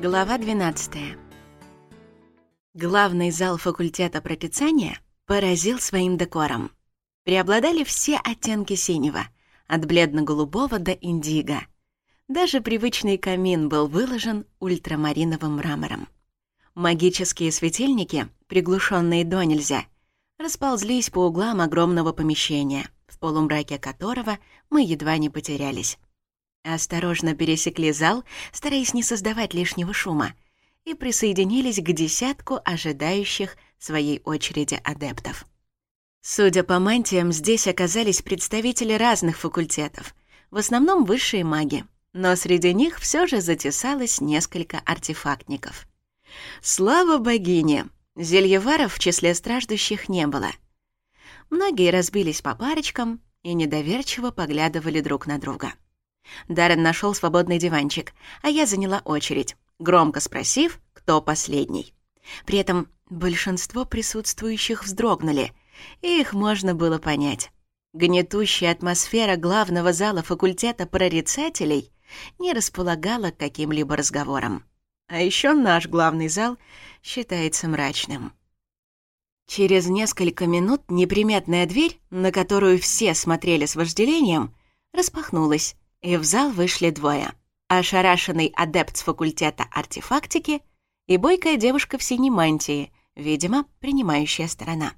Глава 12. Главный зал факультета прорицания поразил своим декором. Преобладали все оттенки синего, от бледно-голубого до индиго. Даже привычный камин был выложен ультрамариновым мрамором. Магические светильники, приглушенные до нельзя, расползлись по углам огромного помещения, в полумраке которого мы едва не потерялись осторожно пересекли зал, стараясь не создавать лишнего шума, и присоединились к десятку ожидающих своей очереди адептов. Судя по мантиям, здесь оказались представители разных факультетов, в основном высшие маги, но среди них все же затесалось несколько артефактников. Слава богине! Зельеваров в числе страждущих не было. Многие разбились по парочкам и недоверчиво поглядывали друг на друга. Даррен нашел свободный диванчик, а я заняла очередь, громко спросив, кто последний. При этом большинство присутствующих вздрогнули, и их можно было понять. Гнетущая атмосфера главного зала факультета прорицателей не располагала к каким-либо разговорам. А еще наш главный зал считается мрачным. Через несколько минут неприметная дверь, на которую все смотрели с вожделением, распахнулась, и в зал вышли двое. Ошарашенный адепт с факультета артефактики и бойкая девушка в синей мантии, видимо, принимающая сторона.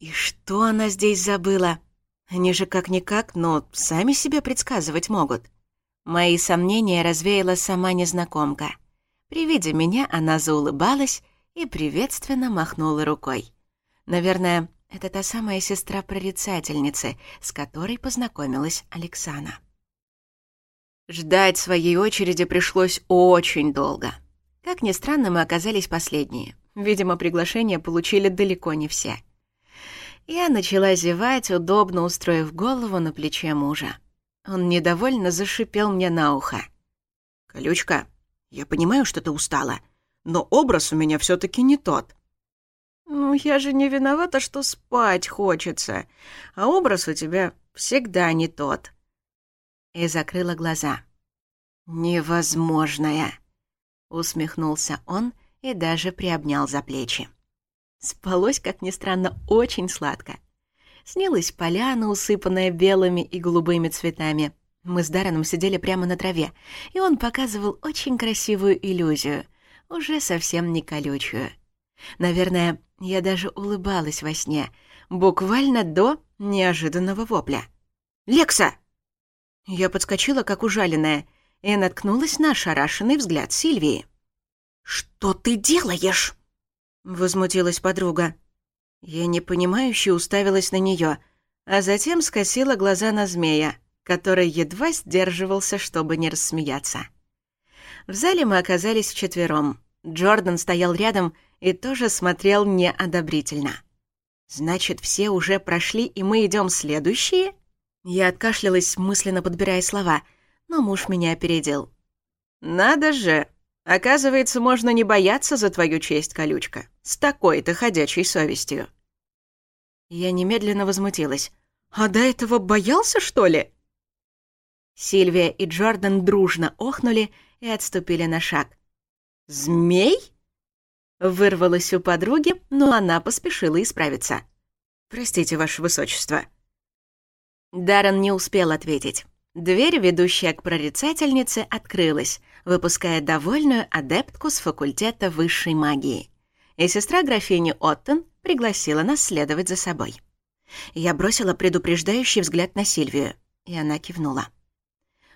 И что она здесь забыла? Они же как-никак, но сами себе предсказывать могут. Мои сомнения развеяла сама незнакомка. При виде меня она заулыбалась и приветственно махнула рукой. Наверное, это та самая сестра-прорицательницы, с которой познакомилась Александра. Ждать своей очереди пришлось очень долго. Как ни странно, мы оказались последние. Видимо, приглашение получили далеко не все. Я начала зевать, удобно устроив голову на плече мужа. Он недовольно зашипел мне на ухо. «Колючка, я понимаю, что ты устала, но образ у меня все таки не тот». «Ну, я же не виновата, что спать хочется, а образ у тебя всегда не тот», и закрыла глаза. «Невозможное!» — усмехнулся он и даже приобнял за плечи. Спалось, как ни странно, очень сладко. Снилась поляна, усыпанная белыми и голубыми цветами. Мы с Дараном сидели прямо на траве, и он показывал очень красивую иллюзию, уже совсем не колючую. Наверное, я даже улыбалась во сне, буквально до неожиданного вопля. «Лекса!» Я подскочила, как ужаленная, и наткнулась на ошарашенный взгляд Сильвии. «Что ты делаешь?» — возмутилась подруга. Я непонимающе уставилась на нее, а затем скосила глаза на змея, который едва сдерживался, чтобы не рассмеяться. В зале мы оказались вчетвером. Джордан стоял рядом и тоже смотрел неодобрительно. «Значит, все уже прошли, и мы идем следующие?» Я откашлялась, мысленно подбирая слова, но муж меня опередил. «Надо же! Оказывается, можно не бояться за твою честь, колючка. С такой-то ходячей совестью». Я немедленно возмутилась. «А до этого боялся, что ли?» Сильвия и Джордан дружно охнули и отступили на шаг. «Змей?» Вырвалась у подруги, но она поспешила исправиться. «Простите, ваше высочество», Даррен не успел ответить. Дверь, ведущая к прорицательнице, открылась, выпуская довольную адептку с факультета высшей магии. И сестра графини Оттон пригласила нас следовать за собой. Я бросила предупреждающий взгляд на Сильвию, и она кивнула.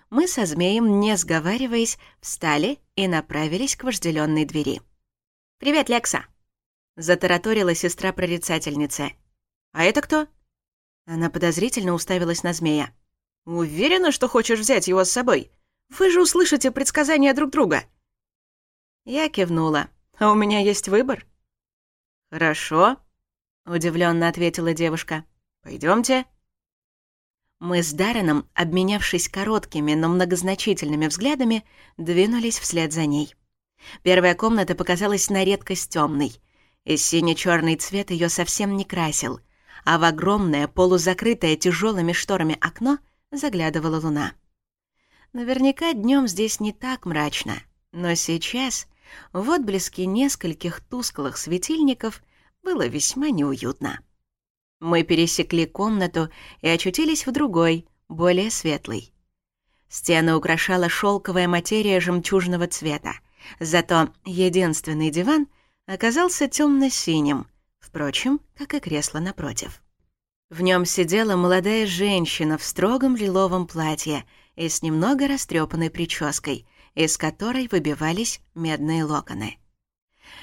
Мы со змеем, не сговариваясь, встали и направились к вожделенной двери. «Привет, Лекса!» — затараторила сестра-прорицательница. «А это кто?» Она подозрительно уставилась на змея. «Уверена, что хочешь взять его с собой? Вы же услышите предсказания друг друга!» Я кивнула. «А у меня есть выбор?» «Хорошо», — удивленно ответила девушка. Пойдемте. Мы с Дарреном, обменявшись короткими, но многозначительными взглядами, двинулись вслед за ней. Первая комната показалась на редкость темной, и сине черный цвет ее совсем не красил — а в огромное, полузакрытое тяжелыми шторами окно заглядывала луна. Наверняка днем здесь не так мрачно, но сейчас в отблеске нескольких тусклых светильников было весьма неуютно. Мы пересекли комнату и очутились в другой, более светлой. Стены украшала шелковая материя жемчужного цвета, зато единственный диван оказался темно-синим, впрочем, как и кресло напротив. В нем сидела молодая женщина в строгом лиловом платье и с немного растрепанной прической, из которой выбивались медные локоны.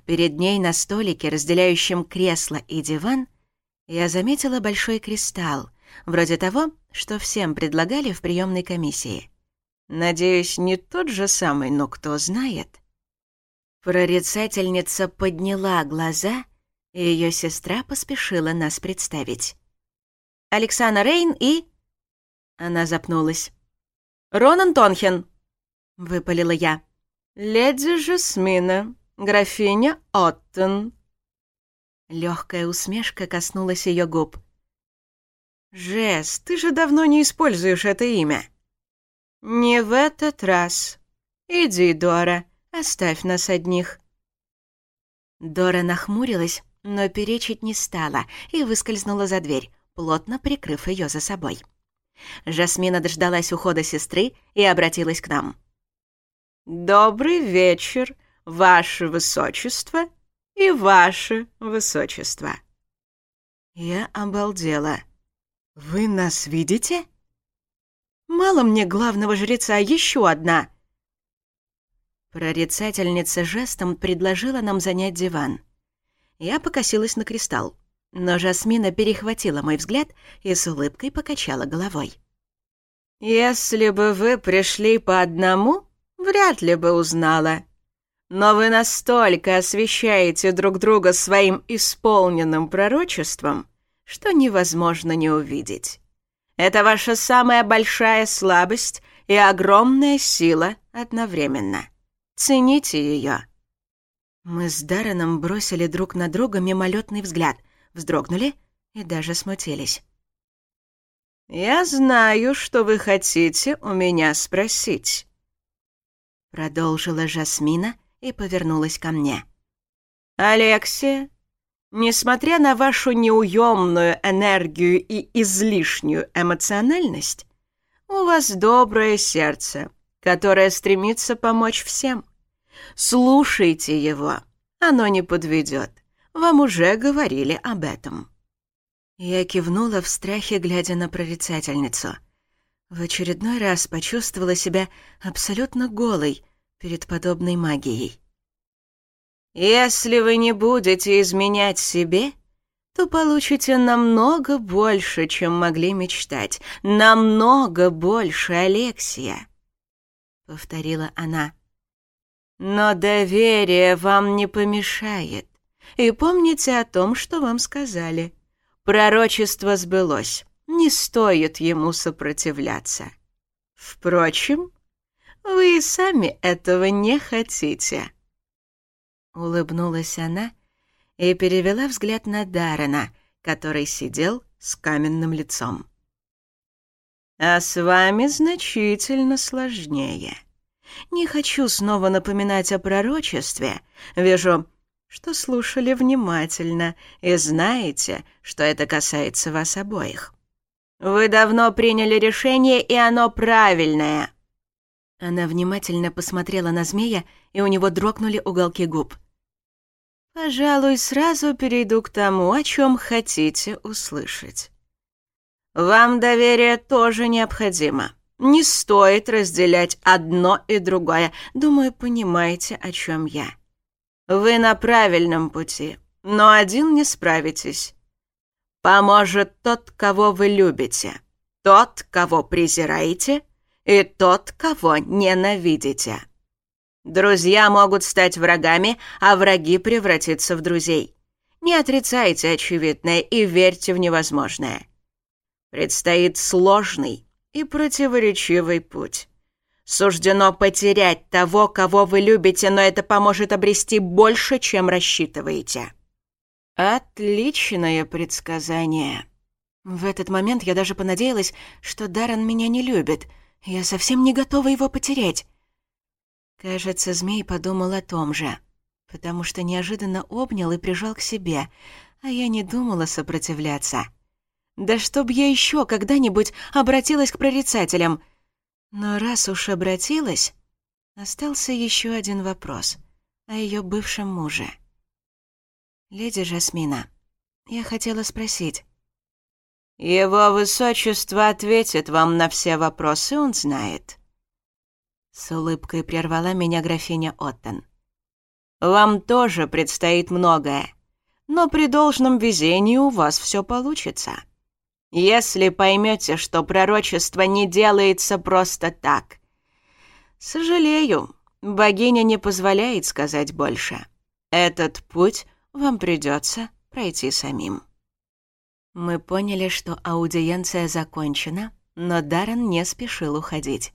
Перед ней на столике, разделяющем кресло и диван, я заметила большой кристалл, вроде того, что всем предлагали в приемной комиссии. Надеюсь, не тот же самый, но кто знает. Прорицательница подняла глаза — и ее сестра поспешила нас представить. «Александра Рейн и...» Она запнулась. «Ронан Тонхен!» — выпалила я. «Леди Жасмина, графиня Оттон». Легкая усмешка коснулась ее губ. «Жест, ты же давно не используешь это имя». «Не в этот раз. Иди, Дора, оставь нас одних». Дора нахмурилась, но перечить не стала и выскользнула за дверь, плотно прикрыв ее за собой. Жасмина дождалась ухода сестры и обратилась к нам. «Добрый вечер, ваше высочество и ваше высочество». Я обалдела. «Вы нас видите?» «Мало мне главного жреца, а еще одна!» Прорицательница жестом предложила нам занять диван. Я покосилась на кристалл. Но Жасмина перехватила мой взгляд и с улыбкой покачала головой. «Если бы вы пришли по одному, вряд ли бы узнала. Но вы настолько освещаете друг друга своим исполненным пророчеством, что невозможно не увидеть. Это ваша самая большая слабость и огромная сила одновременно. Цените ее. Мы с Дараном бросили друг на друга мимолетный взгляд, вздрогнули и даже смутились. «Я знаю, что вы хотите у меня спросить», — продолжила Жасмина и повернулась ко мне. «Алексия, несмотря на вашу неуемную энергию и излишнюю эмоциональность, у вас доброе сердце, которое стремится помочь всем». Слушайте его, оно не подведет. Вам уже говорили об этом». Я кивнула в страхе, глядя на прорицательницу. В очередной раз почувствовала себя абсолютно голой перед подобной магией. «Если вы не будете изменять себе, то получите намного больше, чем могли мечтать. Намного больше, Алексия!» — повторила она. Но доверие вам не помешает. И помните о том, что вам сказали. Пророчество сбылось. Не стоит ему сопротивляться. Впрочем, вы и сами этого не хотите. Улыбнулась она и перевела взгляд на Дарена, который сидел с каменным лицом. А с вами значительно сложнее. Не хочу снова напоминать о пророчестве. Вижу, что слушали внимательно и знаете, что это касается вас обоих. Вы давно приняли решение, и оно правильное». Она внимательно посмотрела на змея, и у него дрогнули уголки губ. «Пожалуй, сразу перейду к тому, о чем хотите услышать. Вам доверие тоже необходимо. Не стоит разделять одно и другое. Думаю, понимаете, о чем я. Вы на правильном пути, но один не справитесь. Поможет тот, кого вы любите, тот, кого презираете, и тот, кого ненавидите. Друзья могут стать врагами, а враги превратиться в друзей. Не отрицайте очевидное и верьте в невозможное. Предстоит сложный, и противоречивый путь. Суждено потерять того, кого вы любите, но это поможет обрести больше, чем рассчитываете. Отличное предсказание. В этот момент я даже понадеялась, что Даррен меня не любит. Я совсем не готова его потерять. Кажется, змей подумал о том же, потому что неожиданно обнял и прижал к себе, а я не думала сопротивляться. — да чтоб я еще когда-нибудь обратилась к прорицателям. Но раз уж обратилась, остался еще один вопрос о ее бывшем муже. Леди Жасмина, я хотела спросить. Его высочество ответит вам на все вопросы, он знает. С улыбкой прервала меня графиня Оттон. Вам тоже предстоит многое, но при должном везении у вас все получится если поймете, что пророчество не делается просто так. Сожалею, богиня не позволяет сказать больше. Этот путь вам придется пройти самим. Мы поняли, что аудиенция закончена, но Даррен не спешил уходить.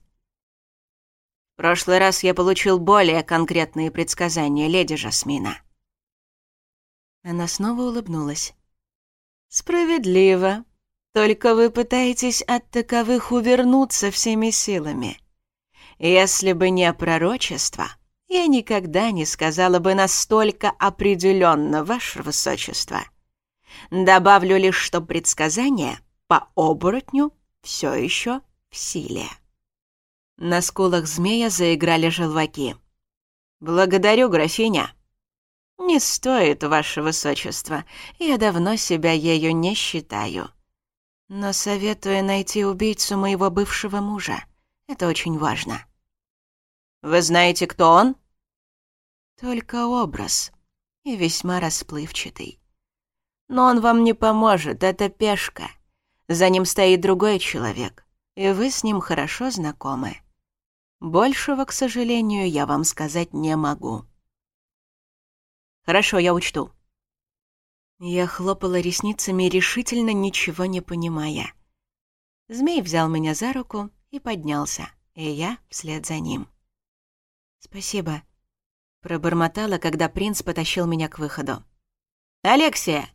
«В прошлый раз я получил более конкретные предсказания леди Жасмина». Она снова улыбнулась. «Справедливо», только вы пытаетесь от таковых увернуться всеми силами. Если бы не пророчество, я никогда не сказала бы настолько определенно, ваше высочество. Добавлю лишь, что предсказание по оборотню все еще в силе. На скулах змея заиграли желваки. «Благодарю, графиня!» «Не стоит, ваше высочество, я давно себя ею не считаю но советую найти убийцу моего бывшего мужа. Это очень важно». «Вы знаете, кто он?» «Только образ. И весьма расплывчатый. Но он вам не поможет, это пешка. За ним стоит другой человек, и вы с ним хорошо знакомы. Большего, к сожалению, я вам сказать не могу». «Хорошо, я учту», я хлопала ресницами, решительно ничего не понимая. Змей взял меня за руку и поднялся, и я вслед за ним. «Спасибо», — пробормотала, когда принц потащил меня к выходу. «Алексия!»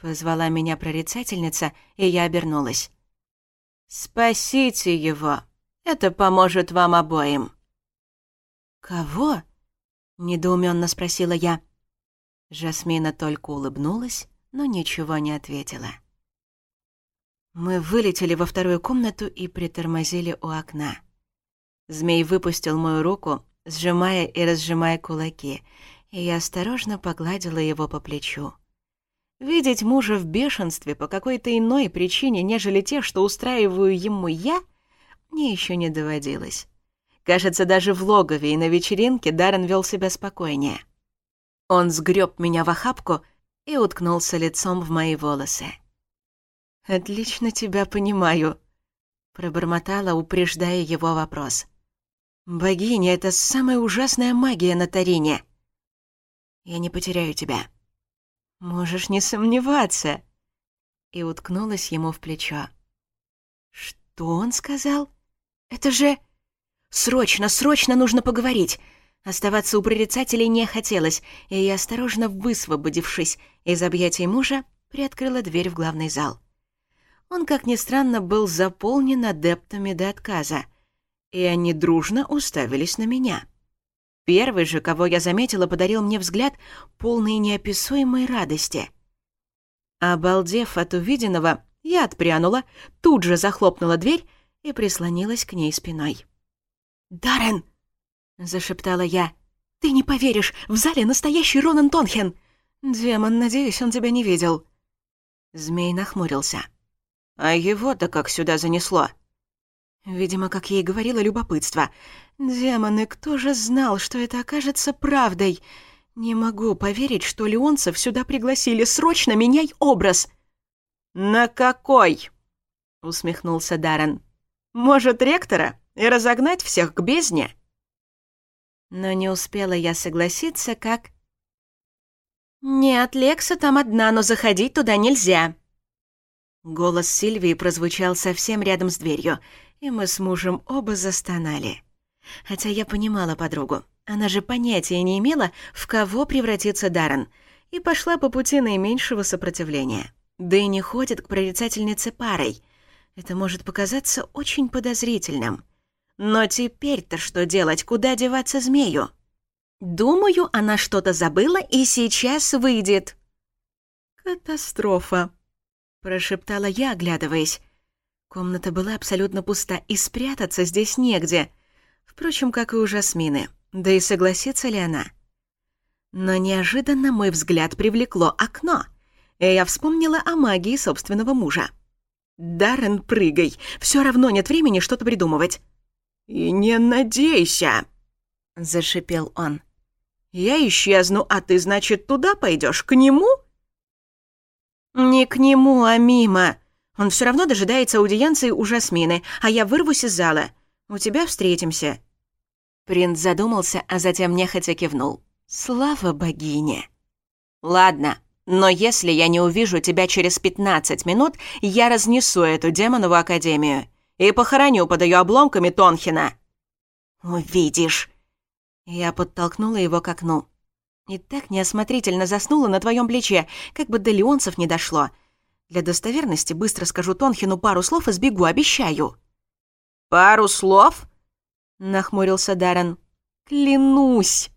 Позвала меня прорицательница, и я обернулась. «Спасите его! Это поможет вам обоим!» «Кого?» — недоуменно спросила я. Жасмина только улыбнулась, но ничего не ответила. Мы вылетели во вторую комнату и притормозили у окна. Змей выпустил мою руку, сжимая и разжимая кулаки, и я осторожно погладила его по плечу. Видеть мужа в бешенстве по какой-то иной причине, нежели те, что устраиваю ему я, мне еще не доводилось. Кажется, даже в логове и на вечеринке Даррен вел себя спокойнее. Он сгреб меня в охапку и уткнулся лицом в мои волосы. «Отлично тебя понимаю», — пробормотала, упреждая его вопрос. «Богиня — это самая ужасная магия на Тарине». «Я не потеряю тебя». «Можешь не сомневаться», — и уткнулась ему в плечо. «Что он сказал? Это же...» «Срочно, срочно нужно поговорить! Оставаться у прорицателей не хотелось, и я, осторожно высвободившись из объятий мужа, приоткрыла дверь в главный зал. Он, как ни странно, был заполнен адептами до отказа, и они дружно уставились на меня. Первый же, кого я заметила, подарил мне взгляд полный неописуемой радости. Обалдев от увиденного, я отпрянула, тут же захлопнула дверь и прислонилась к ней спиной. «Даррен!» зашептала я. «Ты не поверишь, в зале настоящий Ронан Тонхен!» «Демон, надеюсь, он тебя не видел». Змей нахмурился. «А его-то как сюда занесло?» Видимо, как ей говорила, любопытство. «Демоны, кто же знал, что это окажется правдой? Не могу поверить, что Леонцев сюда пригласили. Срочно меняй образ!» «На какой?» — усмехнулся Даррен. «Может, ректора? И разогнать всех к бездне?» Но не успела я согласиться, как... «Нет, Лекса там одна, но заходить туда нельзя!» Голос Сильвии прозвучал совсем рядом с дверью, и мы с мужем оба застонали. Хотя я понимала подругу, она же понятия не имела, в кого превратится Даррен, и пошла по пути наименьшего сопротивления. Да и не ходит к прорицательнице парой. Это может показаться очень подозрительным. Но теперь-то что делать? Куда деваться змею? Думаю, она что-то забыла и сейчас выйдет. Катастрофа, прошептала я, оглядываясь. Комната была абсолютно пуста, и спрятаться здесь негде. Впрочем, как и у Жасмины. Да и согласится ли она? Но неожиданно мой взгляд привлекло окно, и я вспомнила о магии собственного мужа. «Даррен, прыгай! Все равно нет времени что-то придумывать!» «И не надейся!» — зашипел он. «Я исчезну, а ты, значит, туда пойдешь? К нему?» «Не к нему, а мимо. Он все равно дожидается аудиенции у Жасмины, а я вырвусь из зала. У тебя встретимся». Принц задумался, а затем нехотя кивнул. «Слава богине!» «Ладно, но если я не увижу тебя через 15 минут, я разнесу эту демонову академию и похороню под ее обломками Тонхина». «Увидишь». Я подтолкнула его к окну. И так неосмотрительно заснула на твоем плече, как бы до леонцев не дошло. Для достоверности быстро скажу Тонхину пару слов и сбегу, обещаю». «Пару слов?» — нахмурился Даррен. «Клянусь!»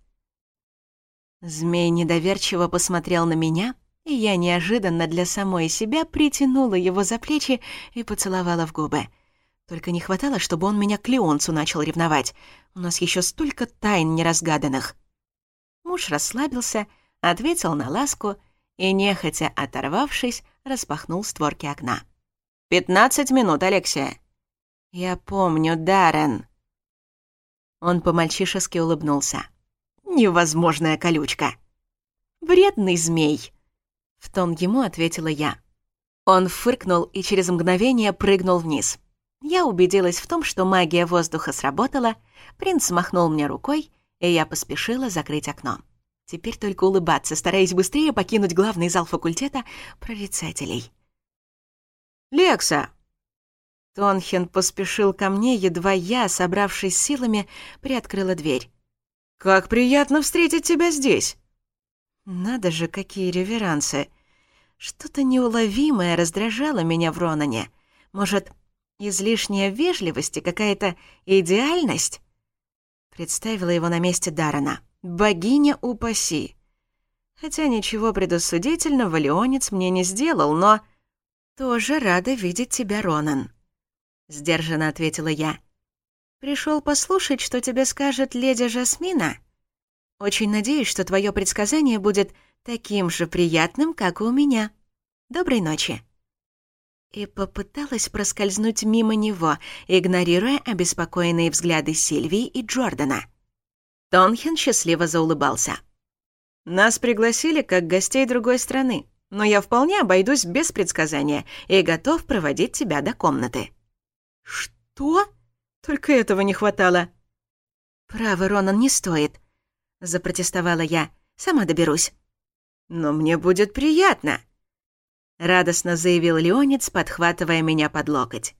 Змей недоверчиво посмотрел на меня, и я неожиданно для самой себя притянула его за плечи и поцеловала в губы. Только не хватало, чтобы он меня к Леонцу начал ревновать. У нас еще столько тайн неразгаданных. Муж расслабился, ответил на ласку и, нехотя оторвавшись, распахнул створки окна. «Пятнадцать минут, Алексия!» «Я помню, Даррен!» Он по-мальчишески улыбнулся. «Невозможная колючка!» «Вредный змей!» В тон ему ответила я. Он фыркнул и через мгновение прыгнул вниз. Я убедилась в том, что магия воздуха сработала, принц махнул мне рукой, и я поспешила закрыть окно. Теперь только улыбаться, стараясь быстрее покинуть главный зал факультета прорицателей. «Лекса!» Тонхен поспешил ко мне, едва я, собравшись силами, приоткрыла дверь. «Как приятно встретить тебя здесь!» «Надо же, какие реверансы!» Что-то неуловимое раздражало меня в Ронане. Может, излишняя вежливость и какая-то идеальность. Представила его на месте Дарана. Богиня упаси. Хотя ничего предосудительного Леонец мне не сделал, но... «Тоже рада видеть тебя, Ронан», — сдержанно ответила я. Пришел послушать, что тебе скажет леди Жасмина. Очень надеюсь, что твое предсказание будет таким же приятным, как и у меня. Доброй ночи» и попыталась проскользнуть мимо него, игнорируя обеспокоенные взгляды Сильвии и Джордана. Тонхен счастливо заулыбался. «Нас пригласили как гостей другой страны, но я вполне обойдусь без предсказания и готов проводить тебя до комнаты». «Что? Только этого не хватало». «Право, Ронан, не стоит», — запротестовала я. «Сама доберусь». «Но мне будет приятно», радостно заявил леонец, подхватывая меня под локоть.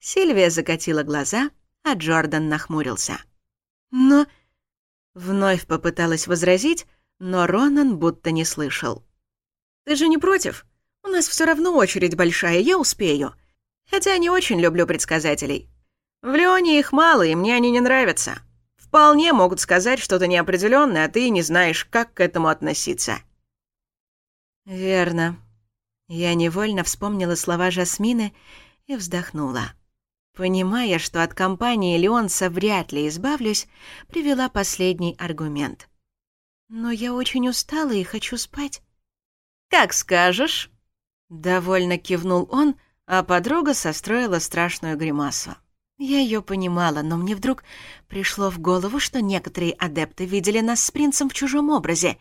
Сильвия закатила глаза, а Джордан нахмурился. «Но...» Вновь попыталась возразить, но Ронан будто не слышал. «Ты же не против? У нас все равно очередь большая, я успею. Хотя не очень люблю предсказателей. В Леоне их мало, и мне они не нравятся. Вполне могут сказать что-то неопределенное, а ты не знаешь, как к этому относиться». «Верно», я невольно вспомнила слова Жасмины и вздохнула. Понимая, что от компании Леонса вряд ли избавлюсь, привела последний аргумент. «Но я очень устала и хочу спать». «Как скажешь». Довольно кивнул он, а подруга состроила страшную гримасу. Я ее понимала, но мне вдруг пришло в голову, что некоторые адепты видели нас с принцем в чужом образе,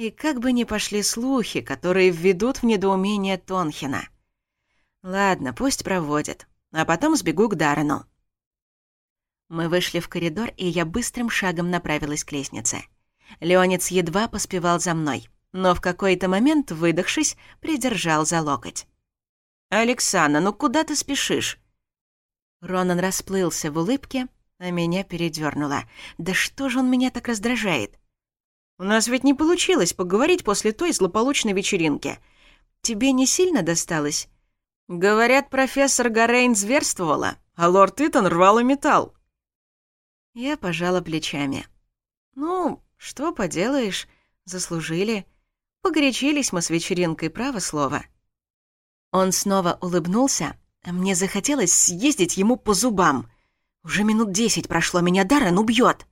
и как бы ни пошли слухи, которые введут в недоумение Тонхина. Ладно, пусть проводят, а потом сбегу к Дарну. Мы вышли в коридор, и я быстрым шагом направилась к лестнице. Леонец едва поспевал за мной, но в какой-то момент, выдохшись, придержал за локоть. «Александра, ну куда ты спешишь?» Ронан расплылся в улыбке, а меня передёрнуло. «Да что же он меня так раздражает? У нас ведь не получилось поговорить после той злополучной вечеринки. Тебе не сильно досталось?» «Говорят, профессор Гарейн зверствовала, а лорд Итан рвал и металл». Я пожала плечами. «Ну, что поделаешь, заслужили. Погорячились мы с вечеринкой, право слово». Он снова улыбнулся, мне захотелось съездить ему по зубам. Уже минут десять прошло, меня Даррен убьет.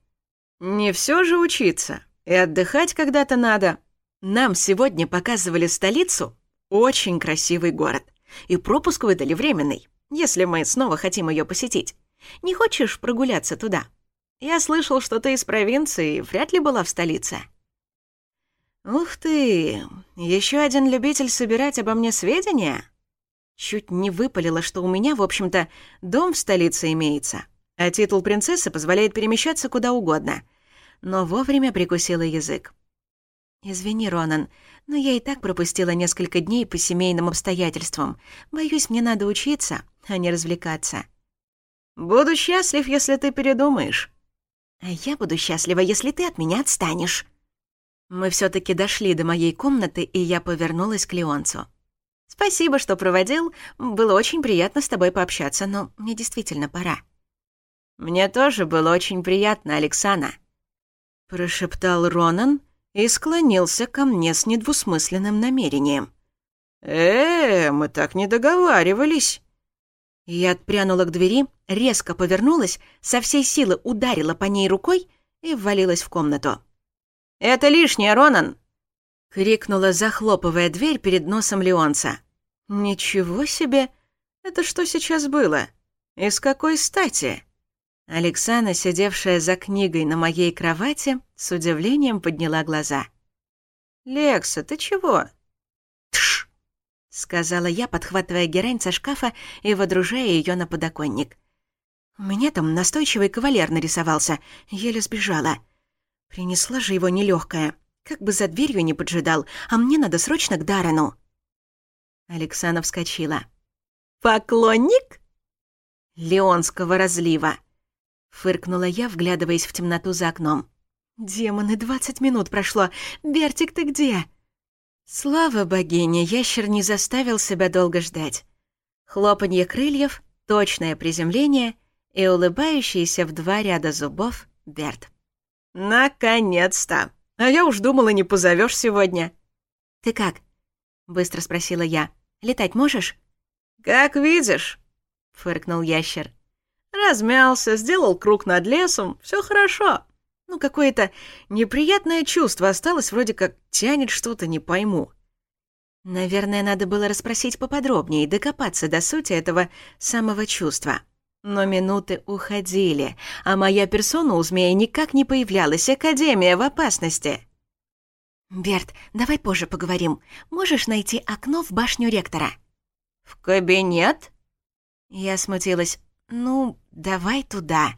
«Не все же учиться», и отдыхать когда-то надо. Нам сегодня показывали столицу. Очень красивый город. И пропуск выдали временный, если мы снова хотим ее посетить. Не хочешь прогуляться туда? Я слышал, что ты из провинции вряд ли была в столице. Ух ты! Еще один любитель собирать обо мне сведения? Чуть не выпалило, что у меня, в общем-то, дом в столице имеется, а титул принцессы позволяет перемещаться куда угодно — но вовремя прикусила язык. «Извини, Ронан, но я и так пропустила несколько дней по семейным обстоятельствам. Боюсь, мне надо учиться, а не развлекаться». «Буду счастлив, если ты передумаешь». «А я буду счастлива, если ты от меня отстанешь». Мы все таки дошли до моей комнаты, и я повернулась к Леонцу. «Спасибо, что проводил. Было очень приятно с тобой пообщаться, но мне действительно пора». «Мне тоже было очень приятно, Александра» прошептал Ронан и склонился ко мне с недвусмысленным намерением. «Э, -э мы так не договаривались!» Я отпрянула к двери, резко повернулась, со всей силы ударила по ней рукой и ввалилась в комнату. «Это лишнее, Ронан!» — крикнула, захлопывая дверь перед носом Леонца. «Ничего себе! Это что сейчас было? И с какой стати?» Александра, сидевшая за книгой на моей кровати, с удивлением подняла глаза. «Лекса, ты чего?» «Тш!» — сказала я, подхватывая герань со шкафа и водружая ее на подоконник. «У меня там настойчивый кавалер нарисовался, еле сбежала. Принесла же его нелегкая, как бы за дверью не поджидал, а мне надо срочно к Дарину. Александра вскочила. «Поклонник?» «Леонского разлива», Фыркнула я, вглядываясь в темноту за окном. «Демоны, двадцать минут прошло. Бертик, ты где?» Слава богине, ящер не заставил себя долго ждать. Хлопанье крыльев, точное приземление и улыбающийся в два ряда зубов Берт. «Наконец-то! А я уж думала, не позовешь сегодня». «Ты как?» — быстро спросила я. «Летать можешь?» «Как видишь», — фыркнул ящер размялся, сделал круг над лесом, все хорошо. Ну, какое-то неприятное чувство осталось, вроде как тянет что-то, не пойму. Наверное, надо было расспросить поподробнее и докопаться до сути этого самого чувства. Но минуты уходили, а моя персона у змея никак не появлялась, Академия в опасности. «Берт, давай позже поговорим. Можешь найти окно в башню ректора?» «В кабинет?» Я смутилась. Ну, давай туда.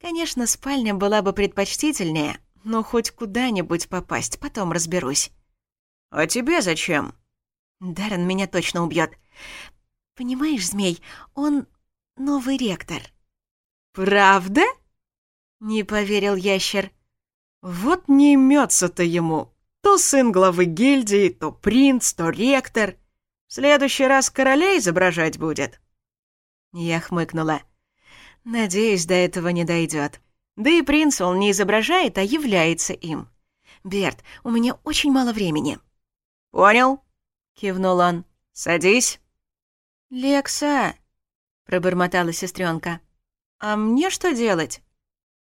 Конечно, спальня была бы предпочтительнее, но хоть куда-нибудь попасть, потом разберусь. А тебе зачем? Даррен меня точно убьет. Понимаешь, змей, он новый ректор. Правда? Не поверил ящер. Вот не имется-то ему. То сын главы гильдии, то принц, то ректор. В следующий раз короля изображать будет. Я хмыкнула. «Надеюсь, до этого не дойдет. Да и принц он не изображает, а является им. Берт, у меня очень мало времени». «Понял», — кивнул он. «Садись». «Лекса», — пробормотала сестренка. «А мне что делать?»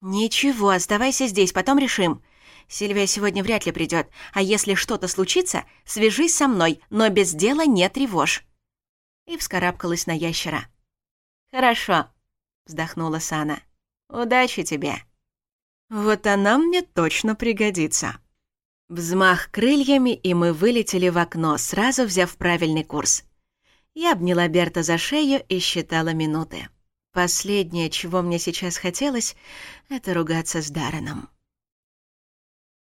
«Ничего, оставайся здесь, потом решим. Сильвия сегодня вряд ли придет, а если что-то случится, свяжись со мной, но без дела не тревожь». И вскарабкалась на ящера. «Хорошо», — вздохнула Сана. «Удачи тебе». «Вот она мне точно пригодится». Взмах крыльями, и мы вылетели в окно, сразу взяв правильный курс. Я обняла Берта за шею и считала минуты. Последнее, чего мне сейчас хотелось, — это ругаться с Дарреном.